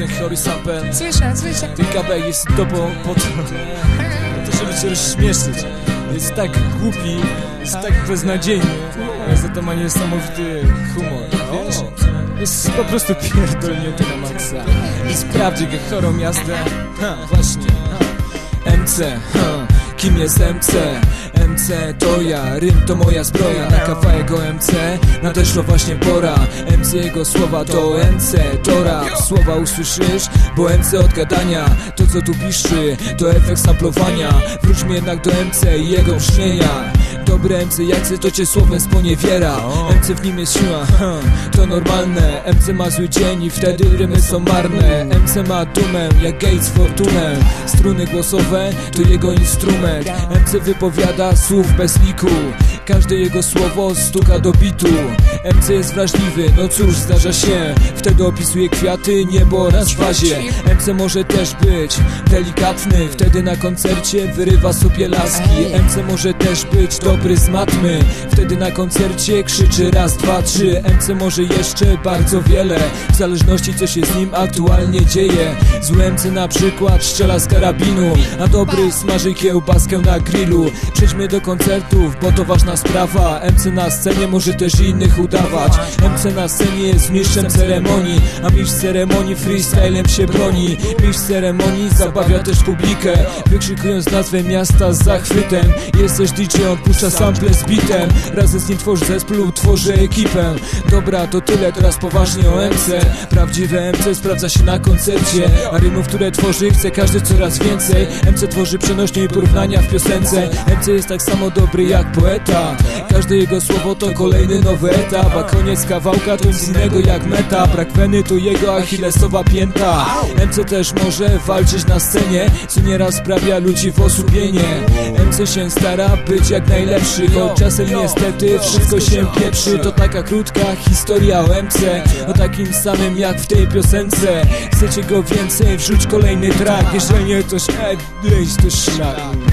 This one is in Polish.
ten chory sample? Słyszę, słyszę. Ten kawałek jest tobą po to, to żeby cię rozśmieszyć. Jest tak głupi, jest tak beznadziejny, ale za to ma niesamowity humor, wiesz? Jest po prostu pierdolnięty na maksa. I sprawdzi go chorą jazdę. Ha, właśnie. Ha. MC, ha. Kim jest MC? MC to ja, rym to moja zbroja. Na kawałek MC nadeszła właśnie pora. MC jego słowa to MC, to rap. Słowa usłyszysz, bo MC od gadania. To co tu piszczy, to efekt samplowania. Wróćmy jednak do MC i jego brzmienia Dobre MC jak to cię słowem sponiewiera. MC w nim jest siła, to normalne. MC ma zły dzień i wtedy rymy są marne. MC ma dumę jak Gates fortunę Struny głosowe to jego instrument. MC wypowiada słów bez liku Każde jego słowo stuka do bitu. MC jest wrażliwy, no cóż zdarza się. Wtedy opisuje kwiaty, niebo oraz wazie. MC może też być delikatny Wtedy na koncercie wyrywa sobie laski. MC może też być dobry z matmy Wtedy na koncercie krzyczy raz, dwa, trzy. MC może jeszcze bardzo wiele W zależności co się z nim aktualnie dzieje. Zły MC na przykład strzela z karabinu A dobry smaży kiełbaskę na grillu. Przejdźmy do koncertów, bo to ważna sprawa. MC na scenie może też innych udawać. MC na scenie jest mistrzem ceremonii A mistrz ceremonii freestylem się broni. Mistrz ceremonii zabawia też publikę Wykrzykując nazwę miasta z zachwytem. Jest też DJ, on puszcza sample z bitem. Razem z nim tworzy zespół lub tworzy ekipę. Dobra, to tyle, teraz poważnie o MC Prawdziwe MC sprawdza się na koncercie A rymów, które tworzy chce każdy coraz więcej. MC tworzy przenośnie i porównania w piosence. MC jest tak samo dobry jak poeta Każde jego słowo to kolejny nowy etap A koniec kawałka to nic innego jak meta. Brak weny to jego achillesowa pięta. MC też może walczyć na scenie Co nieraz sprawia ludzi w osłupienie. MC się stara być jak najlepszy Choć czasem niestety wszystko się pieprzy. To taka krótka historia o MC O takim samym jak w tej piosence. Chcecie go więcej, wrzuć kolejny track. Jeżeli nie, to szedł, to szlak